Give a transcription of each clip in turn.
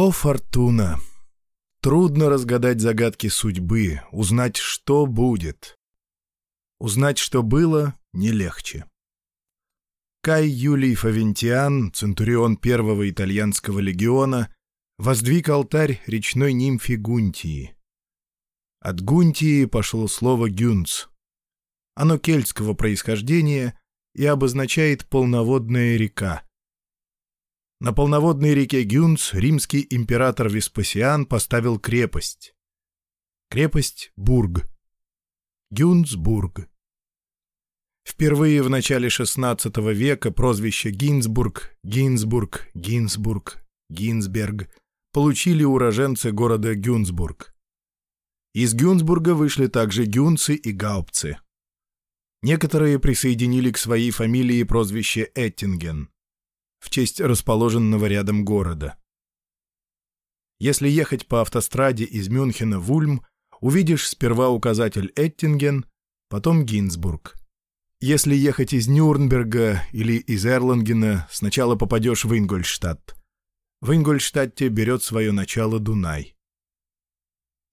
О, Фортуна! Трудно разгадать загадки судьбы, узнать, что будет. Узнать, что было, не легче. Кай Юлий Фавентиан, центурион первого итальянского легиона, воздвиг алтарь речной нимфе Гунтии. От Гунтии пошло слово «гюнц». Оно кельтского происхождения и обозначает «полноводная река», на полноводной реке Гюнс римский император Веспасиан поставил крепость. Крепость Бург. Гюнсбург. Впервые в начале XVI века прозвища Гинзбург, Гинзбург, Гинзбург, Гинзберг получили уроженцы города Гюнсбург. Из Гюнсбурга вышли также гюнцы и гаупцы. Некоторые присоединили к своей фамилии прозвище Эттинген в честь расположенного рядом города. Если ехать по автостраде из Мюнхена в Ульм, увидишь сперва указатель Эттинген, потом Гинзбург. Если ехать из Нюрнберга или из Эрлангена, сначала попадешь в Ингольштадт. В Ингольштадте берет свое начало Дунай.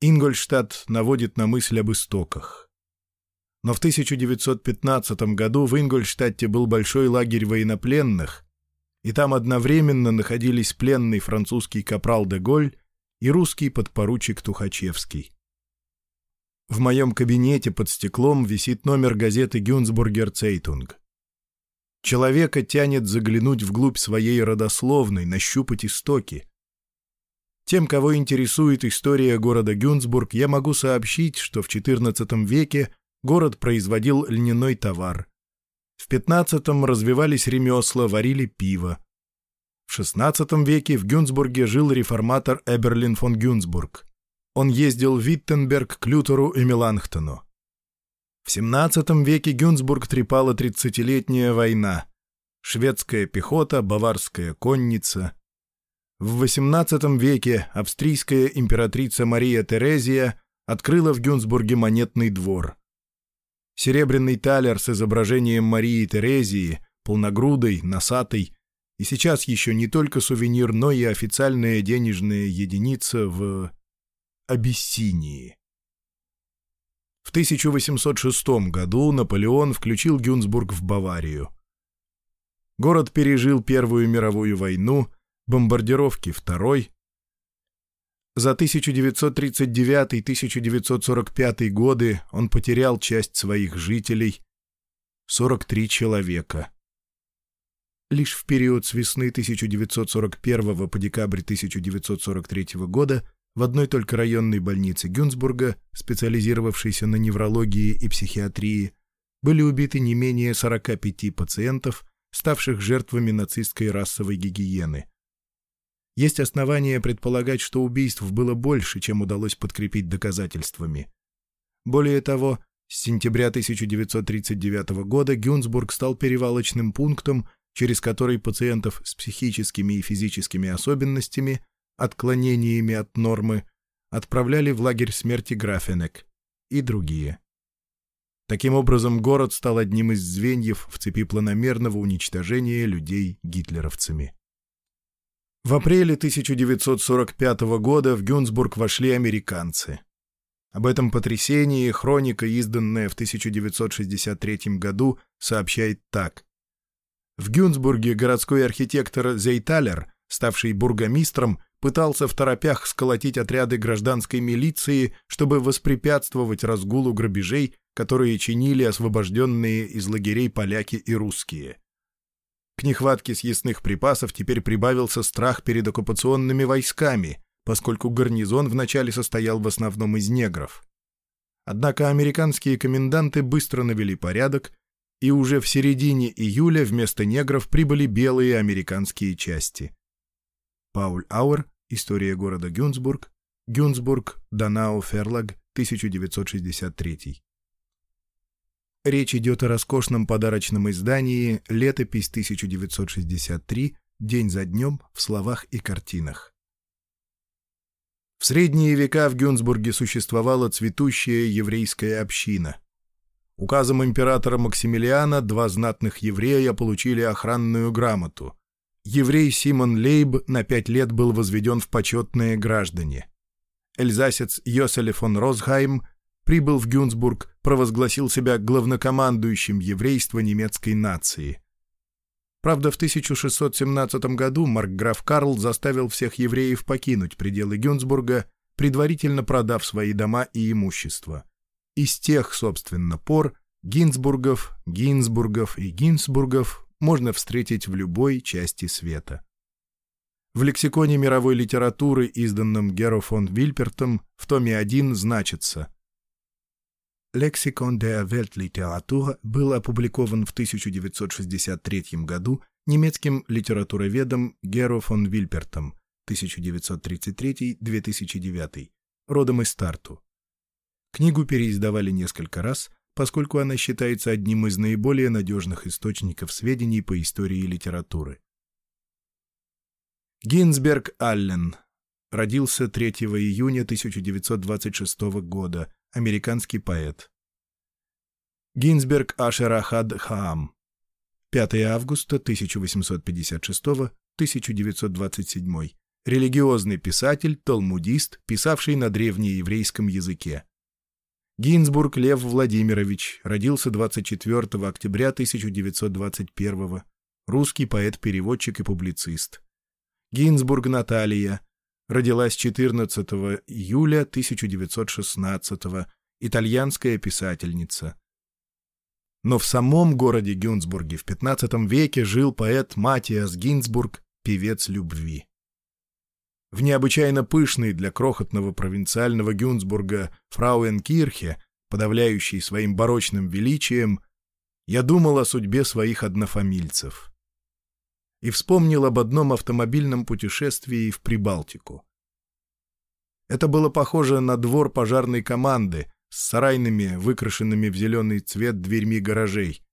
Ингольштадт наводит на мысль об истоках. Но в 1915 году в Ингольштадте был большой лагерь военнопленных, и там одновременно находились пленный французский капрал де Голь и русский подпоручик Тухачевский. В моем кабинете под стеклом висит номер газеты «Günzburger Zeitung». Человека тянет заглянуть вглубь своей родословной, нащупать истоки. Тем, кого интересует история города Гюнсбург, я могу сообщить, что в XIV веке город производил льняной товар. В пятнадцатом развивались ремесла, варили пиво. В XVI веке в Гюнсбурге жил реформатор Эберлин фон Гюнсбург. Он ездил в Виттенберг к Лютеру и Меланхтону. В XVII веке Гюнсбург трепала тридцатилетняя война. Шведская пехота, баварская конница. В XVIII веке австрийская императрица Мария Терезия открыла в Гюнсбурге монетный двор. Серебряный талер с изображением Марии Терезии, полногрудой, носатой. И сейчас еще не только сувенир, но и официальная денежная единица в... Абиссинии. В 1806 году Наполеон включил Гюнсбург в Баварию. Город пережил Первую мировую войну, бомбардировки Второй, за 1939-1945 годы он потерял часть своих жителей, 43 человека. Лишь в период с весны 1941 по декабрь 1943 года в одной только районной больнице Гюнсбурга, специализировавшейся на неврологии и психиатрии, были убиты не менее 45 пациентов, ставших жертвами нацистской расовой гигиены – есть основания предполагать, что убийств было больше, чем удалось подкрепить доказательствами. Более того, с сентября 1939 года Гюнсбург стал перевалочным пунктом, через который пациентов с психическими и физическими особенностями, отклонениями от нормы, отправляли в лагерь смерти Графенек и другие. Таким образом, город стал одним из звеньев в цепи планомерного уничтожения людей гитлеровцами. В апреле 1945 года в Гюнсбург вошли американцы. Об этом потрясении хроника, изданная в 1963 году, сообщает так. В Гюнсбурге городской архитектор Зейталер, ставший бургомистром, пытался в торопях сколотить отряды гражданской милиции, чтобы воспрепятствовать разгулу грабежей, которые чинили освобожденные из лагерей поляки и русские – к нехватке съестных припасов теперь прибавился страх перед оккупационными войсками, поскольку гарнизон вначале состоял в основном из негров. Однако американские коменданты быстро навели порядок, и уже в середине июля вместо негров прибыли белые американские части. Пауль Ауэр, История города Гюнсбург, Гюнсбург, Данау, Ферлаг, 1963. Речь идет о роскошном подарочном издании «Летопись 1963. День за днем» в словах и картинах. В средние века в Гюнсбурге существовала цветущая еврейская община. Указом императора Максимилиана два знатных еврея получили охранную грамоту. Еврей Симон Лейб на пять лет был возведен в почетные граждане. Эльзасец Йоселе фон Розхайм – прибыл в Гюнсбург, провозгласил себя главнокомандующим еврейства немецкой нации. Правда, в 1617 году маркграф Карл заставил всех евреев покинуть пределы Гюнсбурга, предварительно продав свои дома и имущество. Из тех, собственно, пор Гинзбургов, Гинзбургов и Гинзбургов можно встретить в любой части света. В лексиконе мировой литературы, изданном Геро фон Вильпертом, в томе 1 значится Лексикон де вельт литература был опубликован в 1963 году немецким литературоведом Геро фон Вильпертом 1933-2009, родом из Тарту. Книгу переиздавали несколько раз, поскольку она считается одним из наиболее надежных источников сведений по истории литературы. Гинзберг Аллен родился 3 июня 1926 года Американский поэт. Гинзберг Ашерахад Хаам. 5 августа 1856-1927. Религиозный писатель, толмудист, писавший на древнееврейском языке. Гинзбург Лев Владимирович родился 24 октября 1921 русский поэт-переводчик и публицист. Гинзбург Наталья, родилась 14 июля 1916-го, итальянская писательница. Но в самом городе Гюнсбурге в 15 веке жил поэт Матиас Гинзбург, певец любви. В необычайно пышной для крохотного провинциального Гюнсбурга Фрауенкирхе, подавляющей своим барочным величием, я думал о судьбе своих однофамильцев — и вспомнил об одном автомобильном путешествии в Прибалтику. Это было похоже на двор пожарной команды с сарайными, выкрашенными в зеленый цвет дверьми гаражей.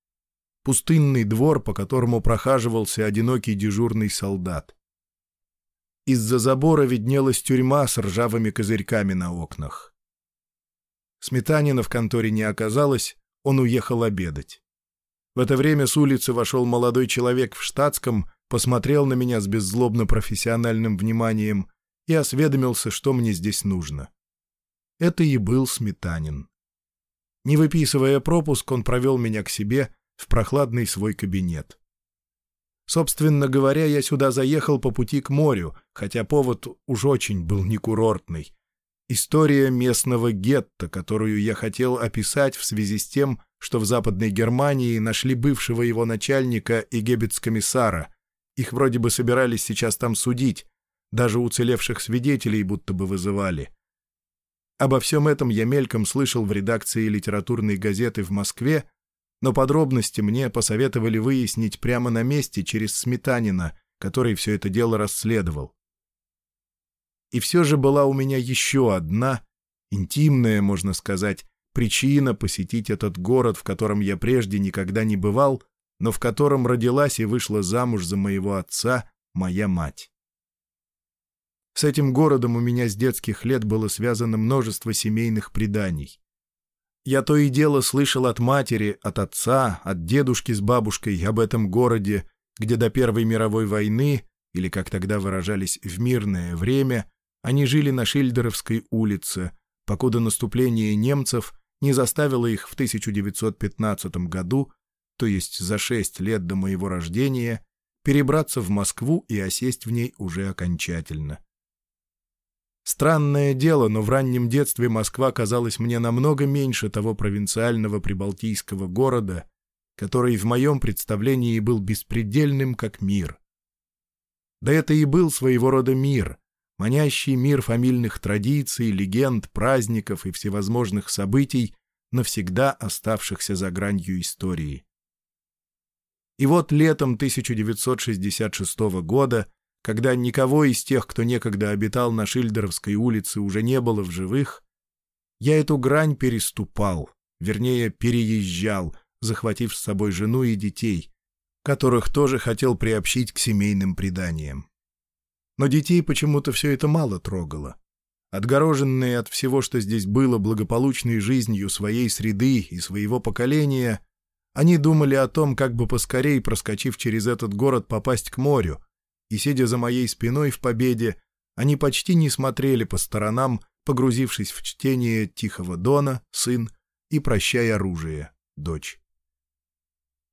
Пустынный двор, по которому прохаживался одинокий дежурный солдат. Из-за забора виднелась тюрьма с ржавыми козырьками на окнах. Сметанина в конторе не оказалось, он уехал обедать. В это время с улицы вошел молодой человек в штатском посмотрел на меня с беззлобно-профессиональным вниманием и осведомился, что мне здесь нужно. Это и был Сметанин. Не выписывая пропуск, он провел меня к себе в прохладный свой кабинет. Собственно говоря, я сюда заехал по пути к морю, хотя повод уж очень был не курортный. История местного гетто, которую я хотел описать в связи с тем, что в Западной Германии нашли бывшего его начальника и гебетскомиссара, их вроде бы собирались сейчас там судить, даже уцелевших свидетелей будто бы вызывали. Обо всем этом я мельком слышал в редакции литературной газеты в Москве, но подробности мне посоветовали выяснить прямо на месте через Сметанина, который все это дело расследовал. И все же была у меня еще одна, интимная, можно сказать, причина посетить этот город, в котором я прежде никогда не бывал но в котором родилась и вышла замуж за моего отца моя мать. С этим городом у меня с детских лет было связано множество семейных преданий. Я то и дело слышал от матери, от отца, от дедушки с бабушкой об этом городе, где до Первой мировой войны, или, как тогда выражались, в мирное время, они жили на Шильдеровской улице, покуда наступление немцев не заставило их в 1915 году то есть за шесть лет до моего рождения, перебраться в Москву и осесть в ней уже окончательно. Странное дело, но в раннем детстве Москва казалась мне намного меньше того провинциального прибалтийского города, который в моем представлении был беспредельным как мир. Да это и был своего рода мир, манящий мир фамильных традиций, легенд, праздников и всевозможных событий, навсегда оставшихся за гранью истории. И вот летом 1966 года, когда никого из тех, кто некогда обитал на Шильдеровской улице, уже не было в живых, я эту грань переступал, вернее, переезжал, захватив с собой жену и детей, которых тоже хотел приобщить к семейным преданиям. Но детей почему-то все это мало трогало. Отгороженные от всего, что здесь было, благополучной жизнью своей среды и своего поколения — они думали о том, как бы поскорей, проскочив через этот город, попасть к морю, и, сидя за моей спиной в победе, они почти не смотрели по сторонам, погрузившись в чтение «Тихого дона», «Сын» и «Прощай оружие», «Дочь».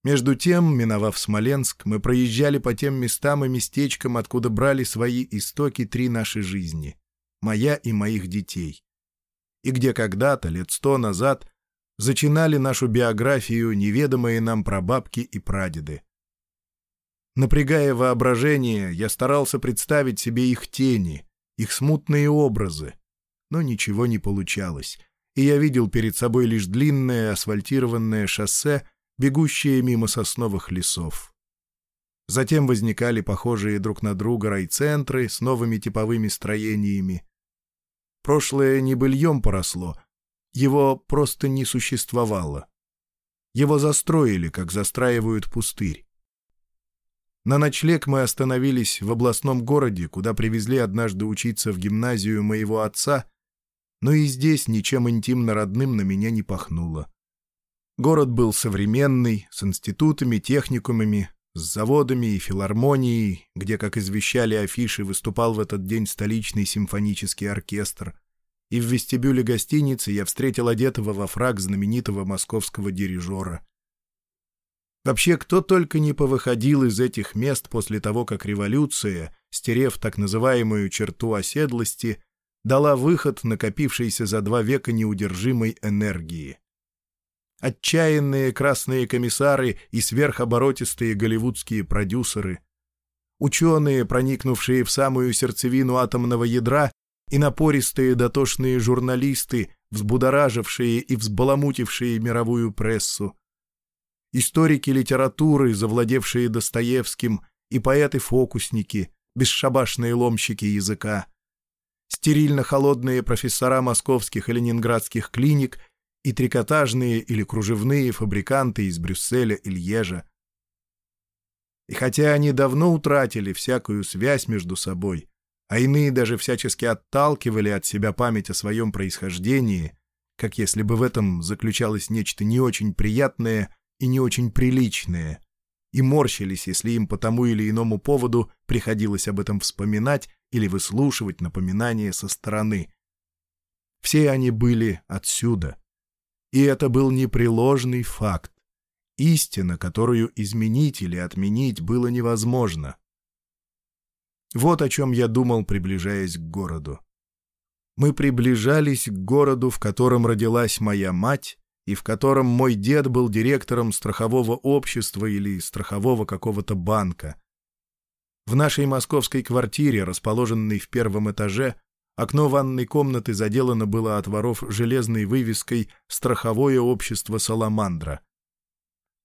Между тем, миновав Смоленск, мы проезжали по тем местам и местечкам, откуда брали свои истоки три наши жизни — моя и моих детей. И где когда-то, лет сто назад, зачинали нашу биографию неведомые нам прабабки и прадеды. Напрягая воображение, я старался представить себе их тени, их смутные образы, но ничего не получалось, и я видел перед собой лишь длинное асфальтированное шоссе, бегущее мимо сосновых лесов. Затем возникали похожие друг на друга райцентры с новыми типовыми строениями. Прошлое не быльем поросло — его просто не существовало. Его застроили, как застраивают пустырь. На ночлег мы остановились в областном городе, куда привезли однажды учиться в гимназию моего отца, но и здесь ничем интимно родным на меня не пахнуло. Город был современный, с институтами, техникумами, с заводами и филармонией, где, как извещали афиши, выступал в этот день столичный симфонический оркестр — и в вестибюле гостиницы я встретил одетого во фраг знаменитого московского дирижера. Вообще, кто только не повыходил из этих мест после того, как революция, стерев так называемую черту оседлости, дала выход накопившейся за два века неудержимой энергии. Отчаянные красные комиссары и сверхоборотистые голливудские продюсеры – Ученые, проникнувшие в самую сердцевину атомного ядра и напористые дотошные журналисты, взбудоражившие и взбаламутившие мировую прессу, историки литературы, завладевшие Достоевским, и поэты-фокусники, бесшабашные ломщики языка, стерильно-холодные профессора московских и ленинградских клиник и трикотажные или кружевные фабриканты из Брюсселя и Льежа. И хотя они давно утратили всякую связь между собой, а а иные даже всячески отталкивали от себя память о своем происхождении, как если бы в этом заключалось нечто не очень приятное и не очень приличное, и морщились, если им по тому или иному поводу приходилось об этом вспоминать или выслушивать напоминания со стороны. Все они были отсюда. И это был непреложный факт. Истина, которую изменить или отменить было невозможно. Вот о чем я думал, приближаясь к городу. Мы приближались к городу, в котором родилась моя мать, и в котором мой дед был директором страхового общества или страхового какого-то банка. В нашей московской квартире, расположенной в первом этаже, окно ванной комнаты заделано было от воров железной вывеской «Страховое общество Саламандра»,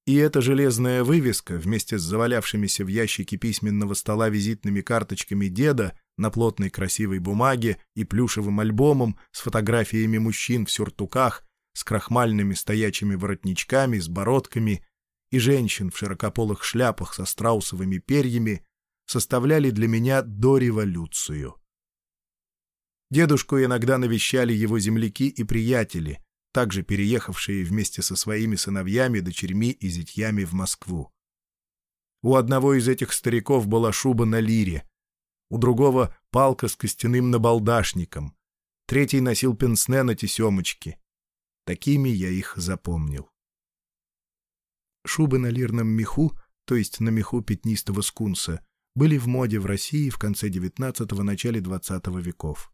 И эта железная вывеска, вместе с завалявшимися в ящике письменного стола визитными карточками деда на плотной красивой бумаге и плюшевым альбомом с фотографиями мужчин в сюртуках, с крахмальными стоячими воротничками, с бородками и женщин в широкополых шляпах со страусовыми перьями, составляли для меня дореволюцию. Дедушку иногда навещали его земляки и приятели, также переехавшие вместе со своими сыновьями, дочерьми и зятьями в Москву. У одного из этих стариков была шуба на лире, у другого — палка с костяным набалдашником, третий носил пенсне на тесемочке. Такими я их запомнил. Шубы на лирном меху, то есть на меху пятнистого скунса, были в моде в России в конце XIX – начале XX веков.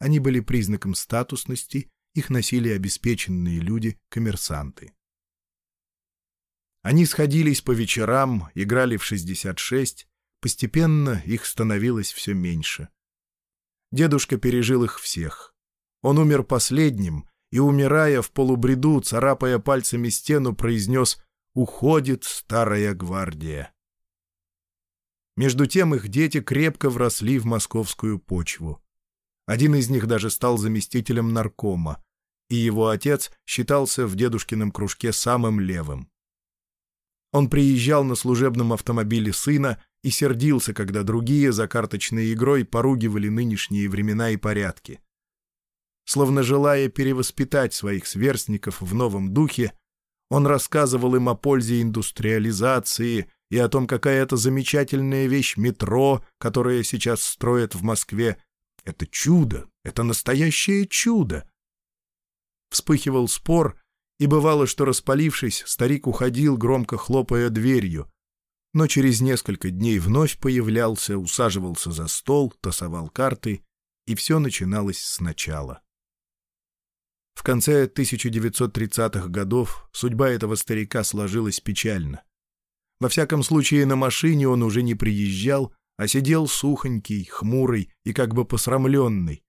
Они были признаком статусности их носили обеспеченные люди, коммерсанты. Они сходились по вечерам, играли в 66, постепенно их становилось все меньше. Дедушка пережил их всех. Он умер последним и, умирая в полубреду, царапая пальцами стену, произнес «Уходит старая гвардия». Между тем их дети крепко вросли в московскую почву. Один из них даже стал заместителем наркома, и его отец считался в дедушкином кружке самым левым. Он приезжал на служебном автомобиле сына и сердился, когда другие за карточной игрой поругивали нынешние времена и порядки. Словно желая перевоспитать своих сверстников в новом духе, он рассказывал им о пользе индустриализации и о том, какая это замечательная вещь метро, которое сейчас строят в Москве, это чудо, это настоящее чудо. Вспыхивал спор, и бывало, что распалившись, старик уходил, громко хлопая дверью, но через несколько дней вновь появлялся, усаживался за стол, тасовал карты, и все начиналось сначала. В конце 1930-х годов судьба этого старика сложилась печально. Во всяком случае, на машине он уже не приезжал, а сидел сухонький, хмурый и как бы посрамленный.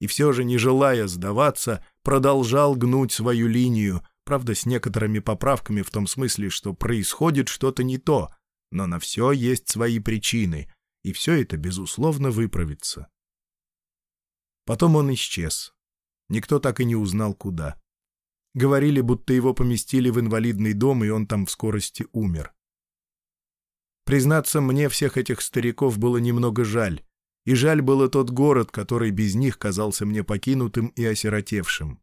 И все же, не желая сдаваться, продолжал гнуть свою линию, правда, с некоторыми поправками в том смысле, что происходит что-то не то, но на все есть свои причины, и все это, безусловно, выправится. Потом он исчез. Никто так и не узнал, куда. Говорили, будто его поместили в инвалидный дом, и он там в скорости умер. Признаться, мне всех этих стариков было немного жаль. И жаль было тот город, который без них казался мне покинутым и осиротевшим.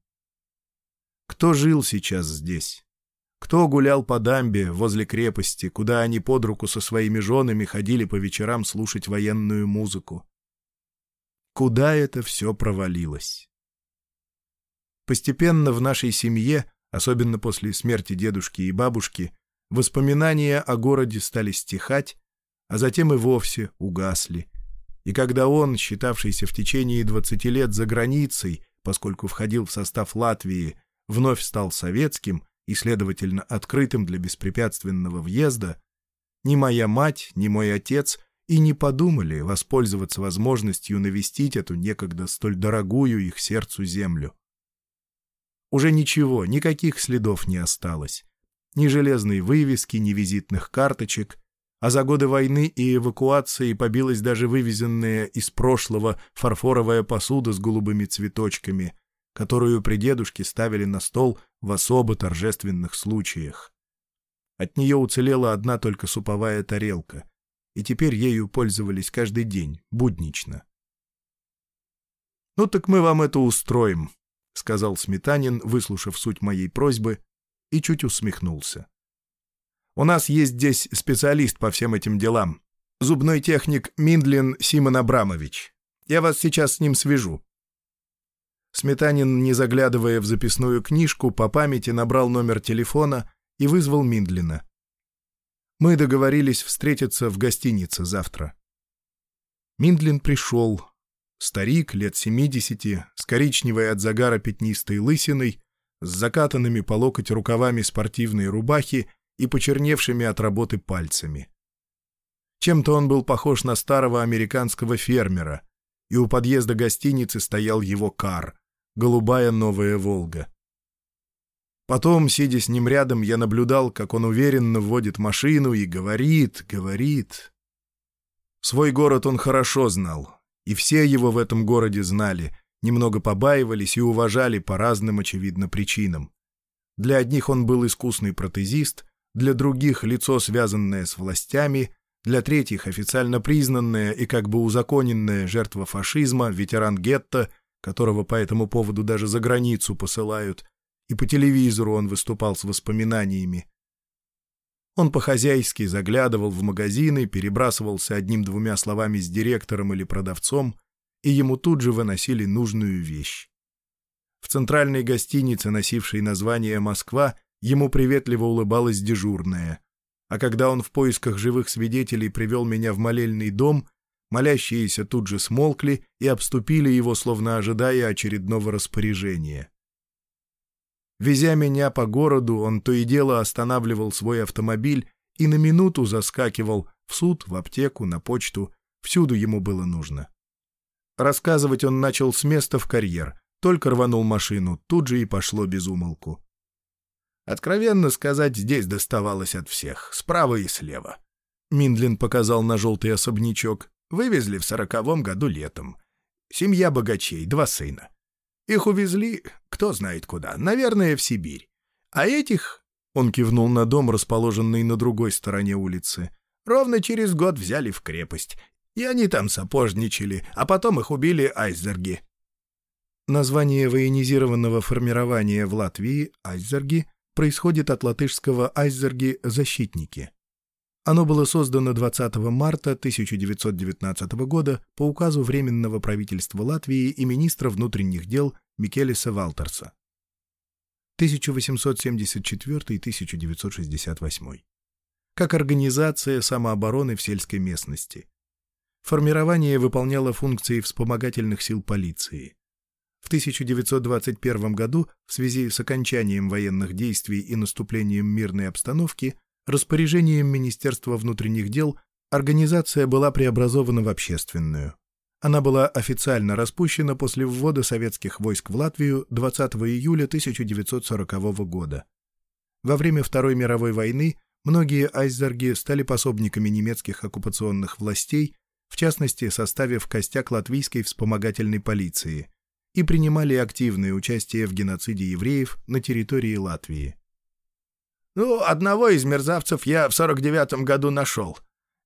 Кто жил сейчас здесь? Кто гулял по дамбе возле крепости, куда они под руку со своими женами ходили по вечерам слушать военную музыку? Куда это все провалилось? Постепенно в нашей семье, особенно после смерти дедушки и бабушки, Воспоминания о городе стали стихать, а затем и вовсе угасли. И когда он, считавшийся в течение двадцати лет за границей, поскольку входил в состав Латвии, вновь стал советским и, следовательно, открытым для беспрепятственного въезда, ни моя мать, ни мой отец и не подумали воспользоваться возможностью навестить эту некогда столь дорогую их сердцу землю. Уже ничего, никаких следов не осталось ни железной вывески, ни визитных карточек, а за годы войны и эвакуации побилась даже вывезенная из прошлого фарфоровая посуда с голубыми цветочками, которую при дедушке ставили на стол в особо торжественных случаях. От нее уцелела одна только суповая тарелка, и теперь ею пользовались каждый день, буднично. «Ну так мы вам это устроим», — сказал Сметанин, выслушав суть моей просьбы и чуть усмехнулся. «У нас есть здесь специалист по всем этим делам. Зубной техник Миндлин Симон Абрамович. Я вас сейчас с ним свяжу». Сметанин, не заглядывая в записную книжку, по памяти набрал номер телефона и вызвал Миндлина. «Мы договорились встретиться в гостинице завтра». Миндлин пришел. Старик, лет семидесяти, с коричневой от загара пятнистой лысиной, с закатанными по локоть рукавами спортивной рубахи и почерневшими от работы пальцами. Чем-то он был похож на старого американского фермера, и у подъезда гостиницы стоял его кар, голубая новая «Волга». Потом, сидя с ним рядом, я наблюдал, как он уверенно вводит машину и говорит, говорит. Свой город он хорошо знал, и все его в этом городе знали — немного побаивались и уважали по разным очевидно причинам. Для одних он был искусный протезист, для других — лицо, связанное с властями, для третьих — официально признанная и как бы узаконенная жертва фашизма, ветеран гетто, которого по этому поводу даже за границу посылают, и по телевизору он выступал с воспоминаниями. Он по-хозяйски заглядывал в магазины, перебрасывался одним-двумя словами с директором или продавцом — и ему тут же выносили нужную вещь. В центральной гостинице, носившей название «Москва», ему приветливо улыбалась дежурная. А когда он в поисках живых свидетелей привел меня в молельный дом, молящиеся тут же смолкли и обступили его, словно ожидая очередного распоряжения. Везя меня по городу, он то и дело останавливал свой автомобиль и на минуту заскакивал в суд, в аптеку, на почту, всюду ему было нужно. Рассказывать он начал с места в карьер, только рванул машину, тут же и пошло без умолку. Откровенно сказать, здесь доставалось от всех, справа и слева. Миндлин показал на желтый особнячок. Вывезли в сороковом году летом. Семья богачей, два сына. Их увезли, кто знает куда, наверное, в Сибирь. А этих, он кивнул на дом, расположенный на другой стороне улицы, ровно через год взяли в крепость и они там сапожничали, а потом их убили Айзерги. Название военизированного формирования в Латвии Айзерги происходит от латышского Айзерги —— «защитники». Оно было создано 20 марта 1919 года по указу Временного правительства Латвии и министра внутренних дел Микелиса Валтерса. 1874-1968. Как организация самообороны в сельской местности формирование выполняло функции вспомогательных сил полиции. В 1921 году в связи с окончанием военных действий и наступлением мирной обстановки распоряжением Министерства внутренних дел организация была преобразована в общественную. Она была официально распущена после ввода советских войск в Латвию 20 июля 1940 года. Во время Второй мировой войны многие айсберги стали пособниками немецких оккупационных властей в частности, составив костяк латвийской вспомогательной полиции, и принимали активное участие в геноциде евреев на территории Латвии. «Ну, одного из мерзавцев я в 49-м году нашел.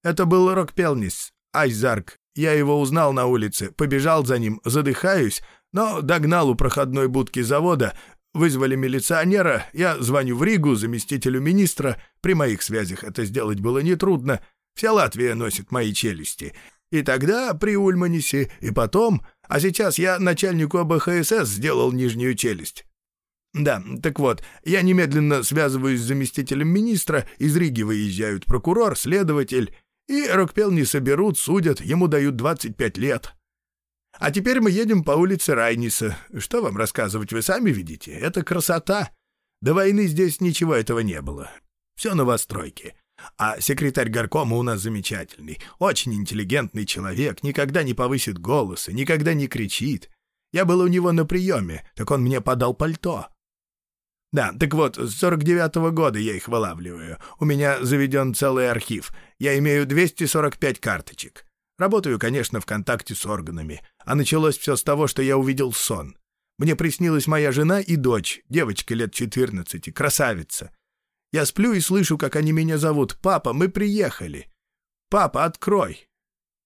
Это был Рокпелнис, Айзарк. Я его узнал на улице, побежал за ним, задыхаюсь, но догнал у проходной будки завода, вызвали милиционера, я звоню в Ригу, заместителю министра, при моих связях это сделать было нетрудно, вся Латвия носит мои челюсти, и тогда при Ульманисе, и потом. А сейчас я начальнику АБХСС сделал нижнюю челюсть. Да, так вот, я немедленно связываюсь с заместителем министра, из Риги выезжают прокурор, следователь, и Рокпел не соберут, судят, ему дают 25 лет. А теперь мы едем по улице Райниса. Что вам рассказывать, вы сами видите, это красота. До войны здесь ничего этого не было. Все новостройки. А секретарь горкома у нас замечательный, очень интеллигентный человек, никогда не повысит голоса, никогда не кричит. Я был у него на приеме, так он мне подал пальто. Да, так вот, с 49-го года я их вылавливаю. У меня заведен целый архив. Я имею 245 карточек. Работаю, конечно, в контакте с органами. А началось все с того, что я увидел сон. Мне приснилась моя жена и дочь, девочка лет 14, красавица. Я сплю и слышу, как они меня зовут. «Папа, мы приехали!» «Папа, открой!»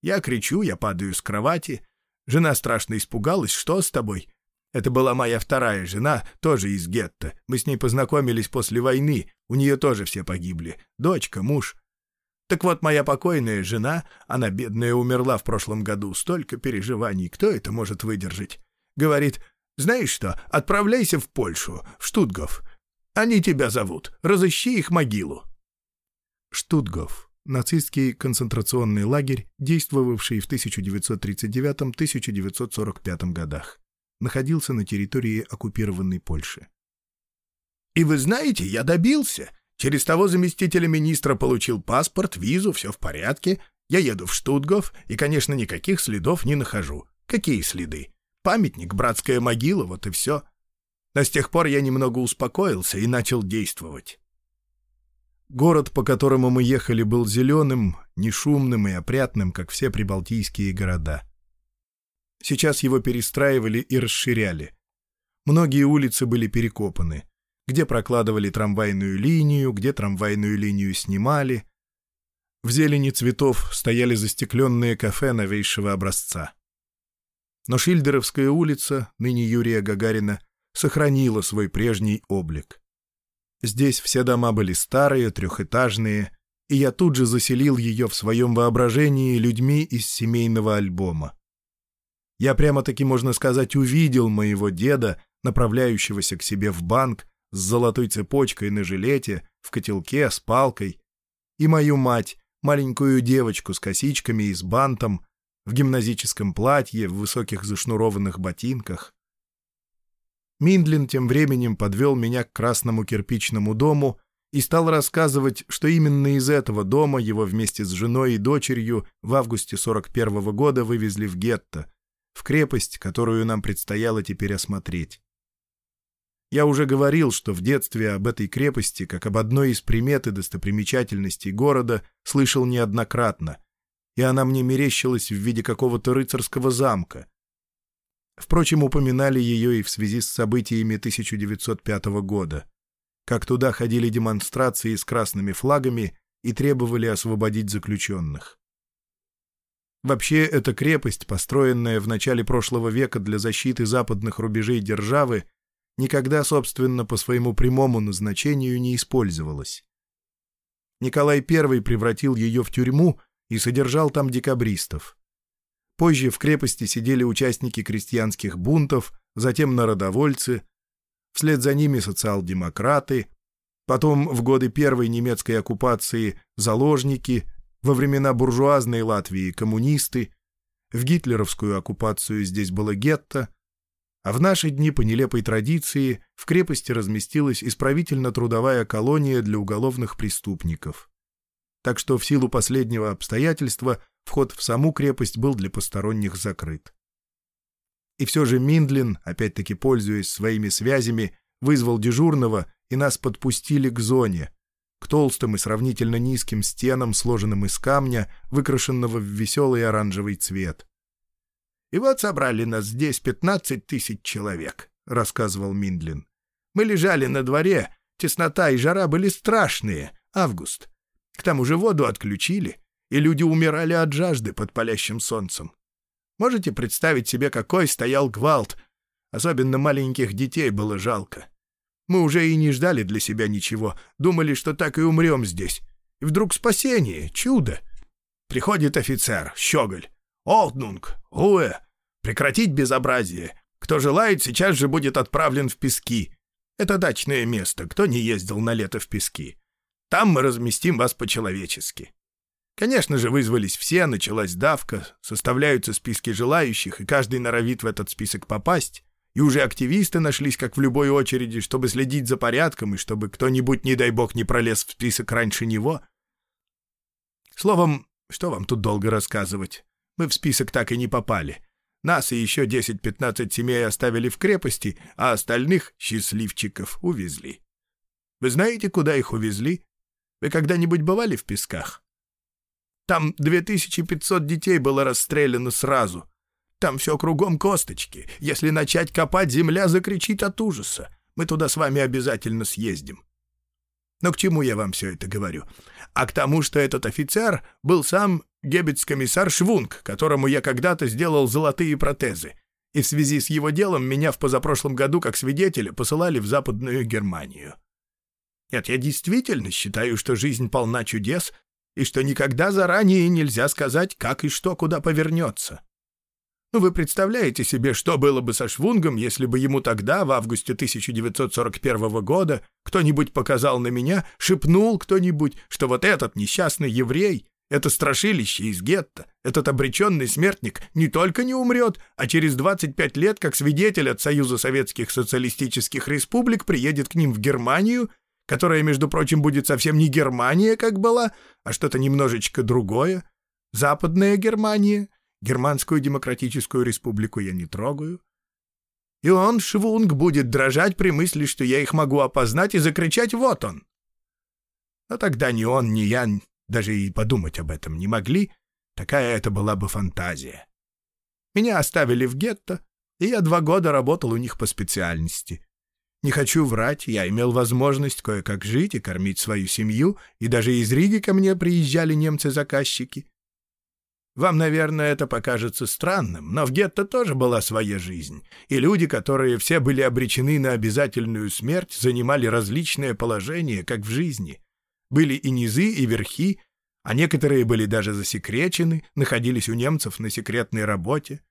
Я кричу, я падаю с кровати. Жена страшно испугалась. «Что с тобой?» Это была моя вторая жена, тоже из гетто. Мы с ней познакомились после войны. У нее тоже все погибли. Дочка, муж. Так вот, моя покойная жена, она бедная умерла в прошлом году. Столько переживаний. Кто это может выдержать? Говорит, знаешь что, отправляйся в Польшу, в Штутгов. Они тебя зовут. Разыщи их могилу». Штутгов, Нацистский концентрационный лагерь, действовавший в 1939-1945 годах. Находился на территории оккупированной Польши. «И вы знаете, я добился. Через того заместителя министра получил паспорт, визу, все в порядке. Я еду в Штутгов и, конечно, никаких следов не нахожу. Какие следы? Памятник, братская могила, вот и все. Но с тех пор я немного успокоился и начал действовать». Город, по которому мы ехали, был зеленым, нешумным и опрятным, как все прибалтийские города. Сейчас его перестраивали и расширяли. Многие улицы были перекопаны. Где прокладывали трамвайную линию, где трамвайную линию снимали. В зелени цветов стояли застекленные кафе новейшего образца. Но Шильдеровская улица, ныне Юрия Гагарина, сохранила свой прежний облик. Здесь все дома были старые, трехэтажные, и я тут же заселил ее в своем воображении людьми из семейного альбома. Я прямо-таки, можно сказать, увидел моего деда, направляющегося к себе в банк, с золотой цепочкой на жилете, в котелке, с палкой, и мою мать, маленькую девочку с косичками и с бантом, в гимназическом платье, в высоких зашнурованных ботинках. Миндлин тем временем подвел меня к красному кирпичному дому и стал рассказывать, что именно из этого дома его вместе с женой и дочерью в августе 41 -го года вывезли в гетто, в крепость, которую нам предстояло теперь осмотреть. Я уже говорил, что в детстве об этой крепости, как об одной из примет и достопримечательностей города, слышал неоднократно, и она мне мерещилась в виде какого-то рыцарского замка. Впрочем, упоминали ее и в связи с событиями 1905 года, как туда ходили демонстрации с красными флагами и требовали освободить заключенных. Вообще, эта крепость, построенная в начале прошлого века для защиты западных рубежей державы, никогда, собственно, по своему прямому назначению не использовалась. Николай I превратил ее в тюрьму и содержал там декабристов. Позже в крепости сидели участники крестьянских бунтов, затем народовольцы, вслед за ними социал-демократы, потом в годы первой немецкой оккупации заложники, во времена буржуазной Латвии коммунисты, в гитлеровскую оккупацию здесь было гетто, а в наши дни по нелепой традиции в крепости разместилась исправительно-трудовая колония для уголовных преступников. Так что в силу последнего обстоятельства – Вход в саму крепость был для посторонних закрыт. И все же Миндлин, опять-таки пользуясь своими связями, вызвал дежурного, и нас подпустили к зоне, к толстым и сравнительно низким стенам, сложенным из камня, выкрашенного в веселый оранжевый цвет. «И вот собрали нас здесь пятнадцать тысяч человек», — рассказывал Миндлин. «Мы лежали на дворе, теснота и жара были страшные, август. К тому же воду отключили, и люди умирали от жажды под палящим солнцем. Можете представить себе, какой стоял гвалт? Особенно маленьких детей было жалко. Мы уже и не ждали для себя ничего, думали, что так и умрем здесь. И вдруг спасение, чудо. Приходит офицер, щеголь. «Олднунг! Уэ! Прекратить безобразие! Кто желает, сейчас же будет отправлен в пески. Это дачное место, кто не ездил на лето в пески. Там мы разместим вас по-человечески». Конечно же, вызвались все, началась давка, составляются списки желающих, и каждый норовит в этот список попасть. И уже активисты нашлись, как в любой очереди, чтобы следить за порядком и чтобы кто-нибудь, не дай бог, не пролез в список раньше него. Словом, что вам тут долго рассказывать? Мы в список так и не попали. Нас и еще 10-15 семей оставили в крепости, а остальных счастливчиков увезли. Вы знаете, куда их увезли? Вы когда-нибудь бывали в песках? Там две тысячи пятьсот детей было расстреляно сразу. Там все кругом косточки. Если начать копать, земля закричит от ужаса. Мы туда с вами обязательно съездим. Но к чему я вам все это говорю? А к тому, что этот офицер был сам гебец-комиссар Швунг, которому я когда-то сделал золотые протезы. И в связи с его делом меня в позапрошлом году как свидетеля посылали в Западную Германию. Нет, я действительно считаю, что жизнь полна чудес, и что никогда заранее нельзя сказать, как и что куда повернется. Ну, вы представляете себе, что было бы со Швунгом, если бы ему тогда, в августе 1941 года, кто-нибудь показал на меня, шепнул кто-нибудь, что вот этот несчастный еврей, это страшилище из гетто, этот обреченный смертник не только не умрет, а через 25 лет, как свидетель от Союза которая, между прочим, будет совсем не Германия, как была, а что-то немножечко другое. Западная Германия. Германскую Демократическую Республику я не трогаю. И он, Швунг, будет дрожать при мысли, что я их могу опознать и закричать «Вот он!». Но тогда ни он, ни я даже и подумать об этом не могли. Такая это была бы фантазия. Меня оставили в гетто, и я два года работал у них по специальности. Не хочу врать, я имел возможность кое-как жить и кормить свою семью, и даже из Риги ко мне приезжали немцы-заказчики. Вам, наверное, это покажется странным, но в гетто тоже была своя жизнь, и люди, которые все были обречены на обязательную смерть, занимали различные положения, как в жизни. Были и низы, и верхи, а некоторые были даже засекречены, находились у немцев на секретной работе.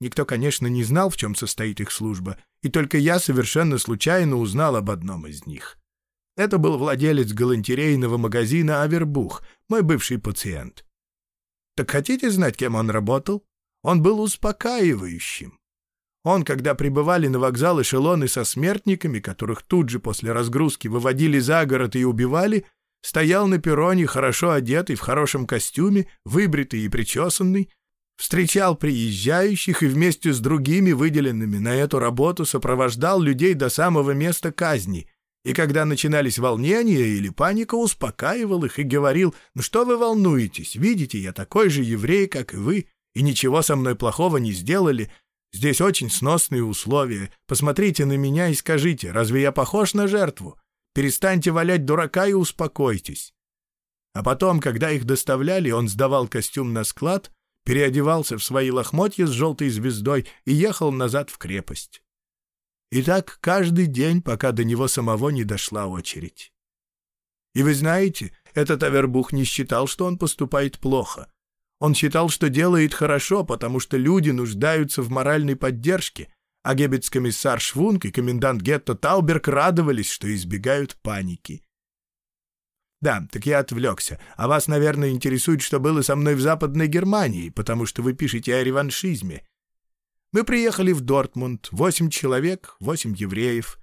Никто, конечно, не знал, в чем состоит их служба, и только я совершенно случайно узнал об одном из них. Это был владелец галантерейного магазина «Авербух», мой бывший пациент. Так хотите знать, кем он работал? Он был успокаивающим. Он, когда прибывали на вокзал эшелоны со смертниками, которых тут же после разгрузки выводили за город и убивали, стоял на перроне, хорошо одетый, в хорошем костюме, выбритый и причесанный, Встречал приезжающих и вместе с другими выделенными на эту работу сопровождал людей до самого места казни. И когда начинались волнения или паника, успокаивал их и говорил, «Ну что вы волнуетесь? Видите, я такой же еврей, как и вы, и ничего со мной плохого не сделали. Здесь очень сносные условия. Посмотрите на меня и скажите, разве я похож на жертву? Перестаньте валять дурака и успокойтесь». А потом, когда их доставляли, он сдавал костюм на склад — переодевался в свои лохмотья с желтой звездой и ехал назад в крепость. И так каждый день, пока до него самого не дошла очередь. И вы знаете, этот Авербух не считал, что он поступает плохо. Он считал, что делает хорошо, потому что люди нуждаются в моральной поддержке, а гебец-комиссар Швунг и комендант гетто Тауберг радовались, что избегают паники. Да, так я отвлекся. А вас, наверное, интересует, что было со мной в Западной Германии, потому что вы пишете о реваншизме. Мы приехали в Дортмунд. Восемь человек, восемь евреев.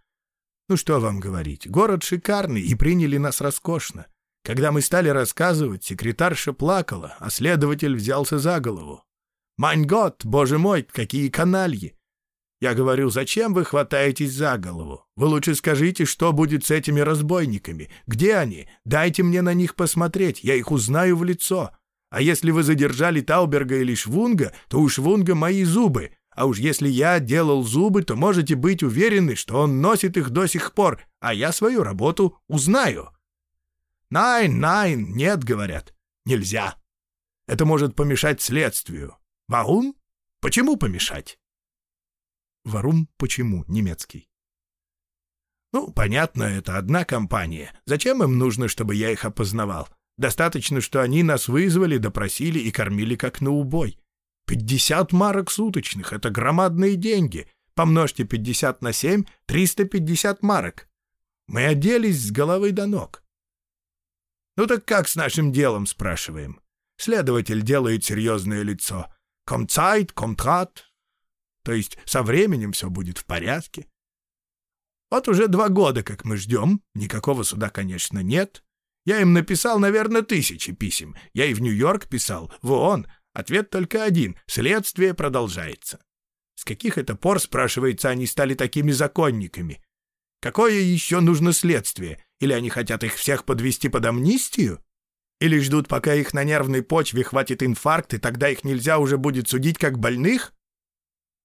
Ну что вам говорить, город шикарный, и приняли нас роскошно. Когда мы стали рассказывать, секретарша плакала, а следователь взялся за голову. «Mein Gott, боже мой, какие канальи! Я говорю, зачем вы хватаетесь за голову? Вы лучше скажите, что будет с этими разбойниками. Где они? Дайте мне на них посмотреть, я их узнаю в лицо. А если вы задержали Тауберга или Швунга, то у Швунга мои зубы. А уж если я делал зубы, то можете быть уверены, что он носит их до сих пор, а я свою работу узнаю. «Nein, nein, нет», — говорят. «Нельзя. Это может помешать следствию». «Ваун? Почему помешать?» Варум почему немецкий? «Ну, понятно, это одна компания. Зачем им нужно, чтобы я их опознавал? Достаточно, что они нас вызвали, допросили и кормили как на убой. 50 марок суточных — это громадные деньги. Помножьте 50 на 7 — 350 марок. Мы оделись с головы до ног». «Ну так как с нашим делом?» — спрашиваем. Следователь делает серьезное лицо. «Комцайт, контрат, то есть со временем все будет в порядке. Вот уже два года, как мы ждем. Никакого суда, конечно, нет. Я им написал, наверное, тысячи писем. Я и в Нью-Йорк писал, в ООН. Ответ только один — следствие продолжается. С каких это пор, спрашивается, они стали такими законниками? Какое еще нужно следствие? Или они хотят их всех подвести под амнистию? Или ждут, пока их на нервной почве хватит инфаркт, и тогда их нельзя уже будет судить как больных?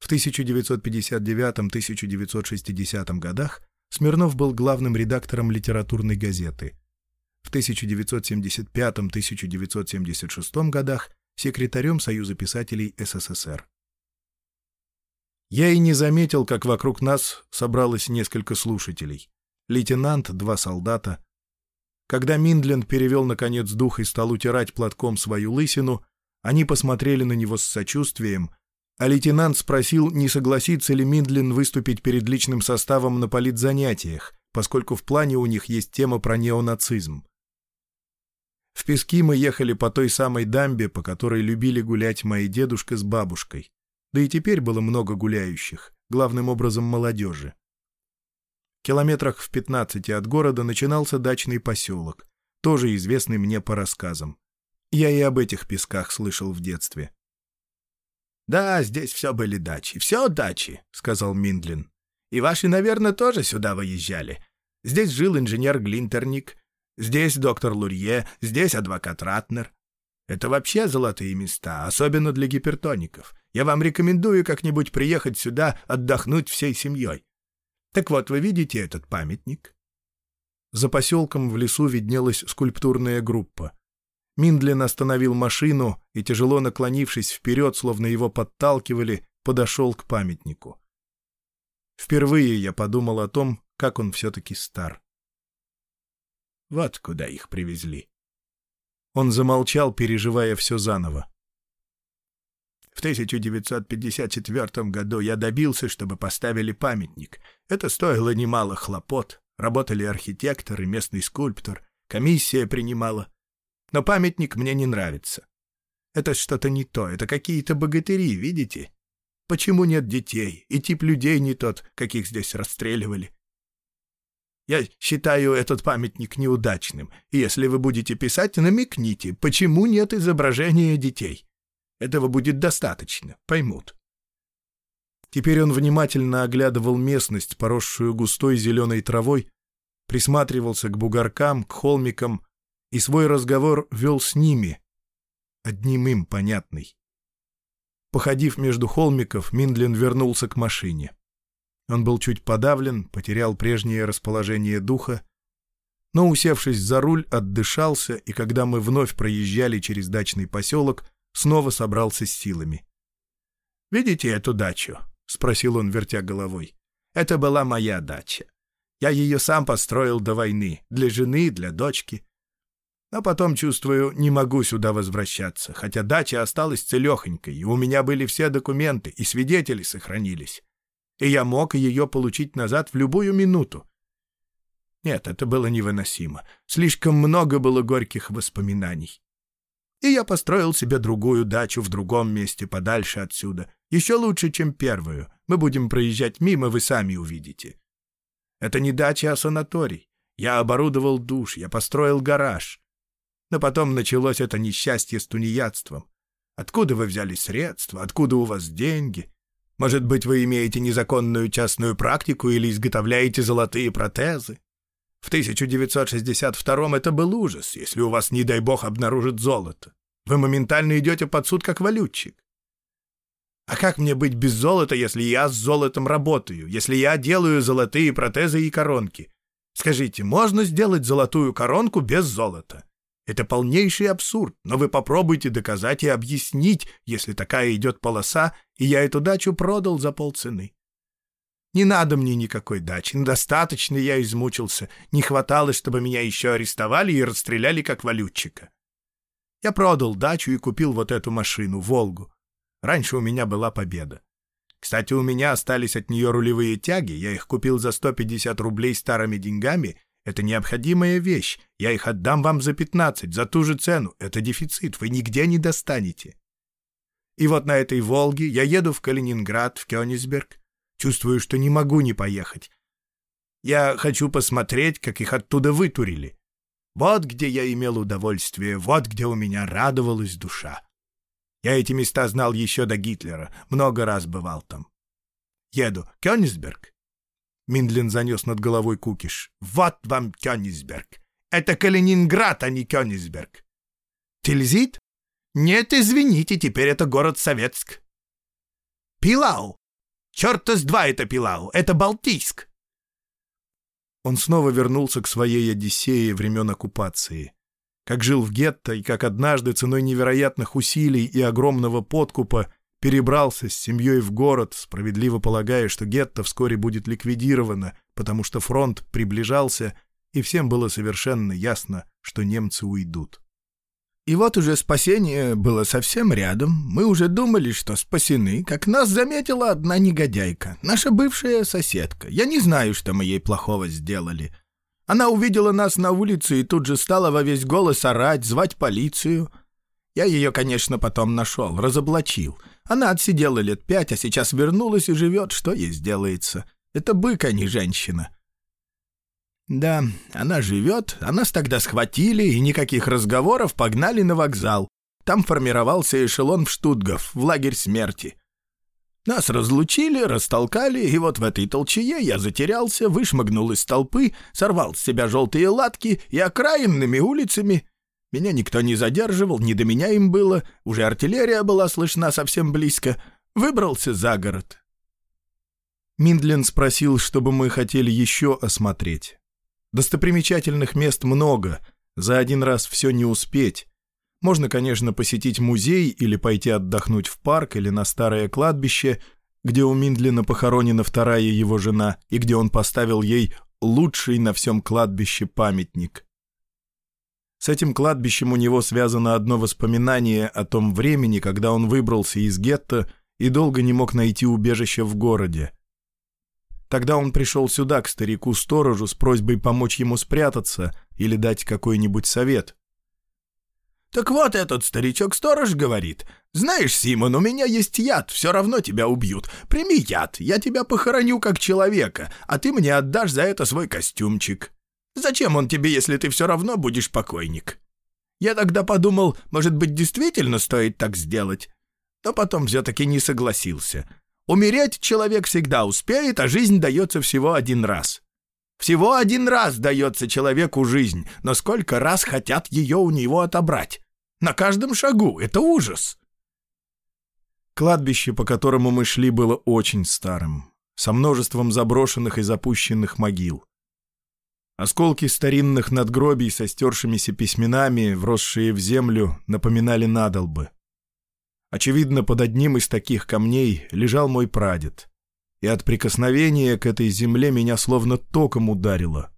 В 1959 1960 годах Смирнов был главным редактором литературной газеты. В 1975-1976 годах секретарем Союза писателей СССР. Я и не заметил, как вокруг нас собралось несколько слушателей. Лейтенант, два солдата. Когда Миндлин перевел, наконец, дух и стал утирать платком свою лысину, они посмотрели на него с сочувствием — а Лейтенант спросил, не согласится ли Миндлин выступить перед личным составом на политзанятиях, поскольку в плане у них есть тема про неонацизм. В пески мы ехали по той самой дамбе, по которой любили гулять мои дедушка с бабушкой. Да и теперь было много гуляющих, главным образом молодежи. В километрах в 15 от города начинался дачный поселок, тоже известный мне по рассказам. Я и об этих песках слышал в детстве. «Да, здесь все были дачи, все дачи», — сказал Миндлин. «И ваши, наверное, тоже сюда выезжали. Здесь жил инженер Глинтерник, здесь доктор Лурье, здесь адвокат Ратнер. Это вообще золотые места, особенно для гипертоников. Я вам рекомендую как-нибудь приехать сюда отдохнуть всей семьей. Так вот, вы видите этот памятник?» За поселком в лесу виднелась скульптурная группа. Миндлин остановил машину и, тяжело наклонившись вперед, словно его подталкивали, подошел к памятнику. Впервые я подумал о том, как он все-таки стар. Вот куда их привезли. Он замолчал, переживая все заново. В 1954 году я добился, чтобы поставили памятник. Это стоило немало хлопот. Работали архитектор и местный скульптор. Комиссия принимала. Но памятник мне не нравится. Это что-то не то, это какие-то богатыри, видите? Почему нет детей? И тип людей не тот, каких здесь расстреливали. Я считаю этот памятник неудачным, и если вы будете писать, намекните, почему нет изображения детей. Этого будет достаточно, поймут. Теперь он внимательно оглядывал местность, поросшую густой зеленой травой, присматривался к бугоркам, к холмикам, и свой разговор вел с ними, одним им понятный. Походив между холмиков, Миндлин вернулся к машине. Он был чуть подавлен, потерял прежнее расположение духа, но, усевшись за руль, отдышался, и когда мы вновь проезжали через дачный поселок, снова собрался с силами. «Видите эту дачу?» — спросил он, вертя головой. «Это была моя дача. Я ее сам построил до войны, для жены, для дочки. Но потом, чувствую, не могу сюда возвращаться, хотя дача осталась целехонькой, и у меня были все документы, и свидетели сохранились. И я мог ее получить назад в любую минуту. Нет, это было невыносимо. Слишком много было горьких воспоминаний. И я построил себе другую дачу в другом месте, подальше отсюда. Еще лучше, чем первую. Мы будем проезжать мимо, вы сами увидите. Это не дача, а санаторий. Я оборудовал душ, я построил гараж. Но потом началось это несчастье с тунеядством. Откуда вы взяли средства? Откуда у вас деньги? Может быть, вы имеете незаконную частную практику или изготовляете золотые протезы? В 1962 это был ужас, если у вас, не дай бог, обнаружат золото. Вы моментально идете под суд как валютчик. А как мне быть без золота, если я с золотом работаю, если я делаю золотые протезы и коронки? Скажите, можно сделать золотую коронку без золота? Это полнейший абсурд, но вы попробуйте доказать и объяснить, если такая идет полоса, и я эту дачу продал за полцены. Не надо мне никакой дачи, достаточно я измучился, не хватало, чтобы меня еще арестовали и расстреляли как валютчика. Я продал дачу и купил вот эту машину, «Волгу». Раньше у меня была победа. Кстати, у меня остались от нее рулевые тяги, я их купил за 150 рублей старыми деньгами — это необходимая вещь. Я их отдам вам за 15, за ту же цену. Это дефицит, вы нигде не достанете. И вот на этой «Волге» я еду в Калининград, в Кёнигсберг. Чувствую, что не могу не поехать. Я хочу посмотреть, как их оттуда вытурили. Вот где я имел удовольствие, вот где у меня радовалась душа. Я эти места знал еще до Гитлера, много раз бывал там. Еду. Кёнигсберг. Миндлин занес над головой кукиш. «Вот вам Кёнигсберг! Это Калининград, а не Кёнигсберг!» «Тильзит?» «Нет, извините, теперь это город Советск!» «Пилау! Черта с два это Пилау! Это Балтийск!» Он снова вернулся к своей Одиссее времен оккупации. Как жил в гетто и как однажды ценой невероятных усилий и огромного подкупа перебрался с семьей в город, справедливо полагая, что гетто вскоре будет ликвидировано, потому что фронт приближался, и всем было совершенно ясно, что немцы уйдут. И вот уже спасение было совсем рядом. Мы уже думали, что спасены, как нас заметила одна негодяйка, наша бывшая соседка. Я не знаю, что мы ей плохого сделали. Она увидела нас на улице и тут же стала во весь голос орать, звать полицию. Я ее, конечно, потом нашел, разоблачил — она отсидела лет пять, а сейчас вернулась и живет, что ей сделается. Это бык, а не женщина. Да, она живет, а нас тогда схватили, и никаких разговоров погнали на вокзал. Там формировался эшелон в Штутгов, в лагерь смерти. Нас разлучили, растолкали, и вот в этой толчее я затерялся, вышмыгнул из толпы, сорвал с себя желтые латки и окраинными улицами меня никто не задерживал, не до меня им было, уже артиллерия была слышна совсем близко. Выбрался за город. Миндлин спросил, чтобы мы хотели еще осмотреть. Достопримечательных мест много, за один раз все не успеть. Можно, конечно, посетить музей или пойти отдохнуть в парк или на старое кладбище, где у Миндлина похоронена вторая его жена и где он поставил ей лучший на всем кладбище памятник. С этим кладбищем у него связано одно воспоминание о том времени, когда он выбрался из гетто и долго не мог найти убежище в городе. Тогда он пришел сюда, к старику-сторожу, с просьбой помочь ему спрятаться или дать какой-нибудь совет. «Так вот этот старичок-сторож говорит. Знаешь, Симон, у меня есть яд, все равно тебя убьют. Прими яд, я тебя похороню как человека, а ты мне отдашь за это свой костюмчик». Зачем он тебе, если ты все равно будешь покойник? Я тогда подумал, может быть, действительно стоит так сделать. Но потом все-таки не согласился. Умереть человек всегда успеет, а жизнь дается всего один раз. Всего один раз дается человеку жизнь, но сколько раз хотят ее у него отобрать? На каждом шагу. Это ужас. Кладбище, по которому мы шли, было очень старым, со множеством заброшенных и запущенных могил. Осколки старинных надгробий со стершимися письменами, вросшие в землю, напоминали надолбы. Очевидно, под одним из таких камней лежал мой прадед. И от прикосновения к этой земле меня словно током ударило.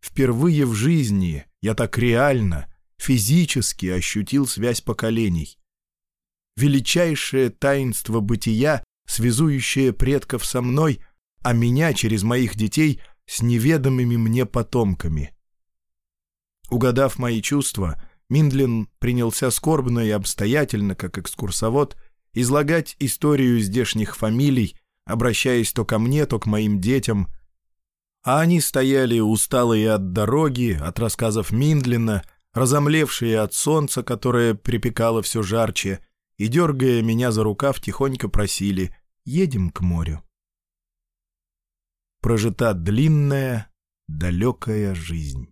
Впервые в жизни я так реально, физически ощутил связь поколений. Величайшее таинство бытия, связующее предков со мной, а меня через моих детей — с неведомыми мне потомками. Угадав мои чувства, Миндлин принялся скорбно и обстоятельно, как экскурсовод, излагать историю здешних фамилий, обращаясь то ко мне, то к моим детям. А они стояли усталые от дороги, от рассказов Миндлина, разомлевшие от солнца, которое припекало все жарче, и, дергая меня за рукав, тихонько просили «Едем к морю» прожита длинная, далекая жизнь.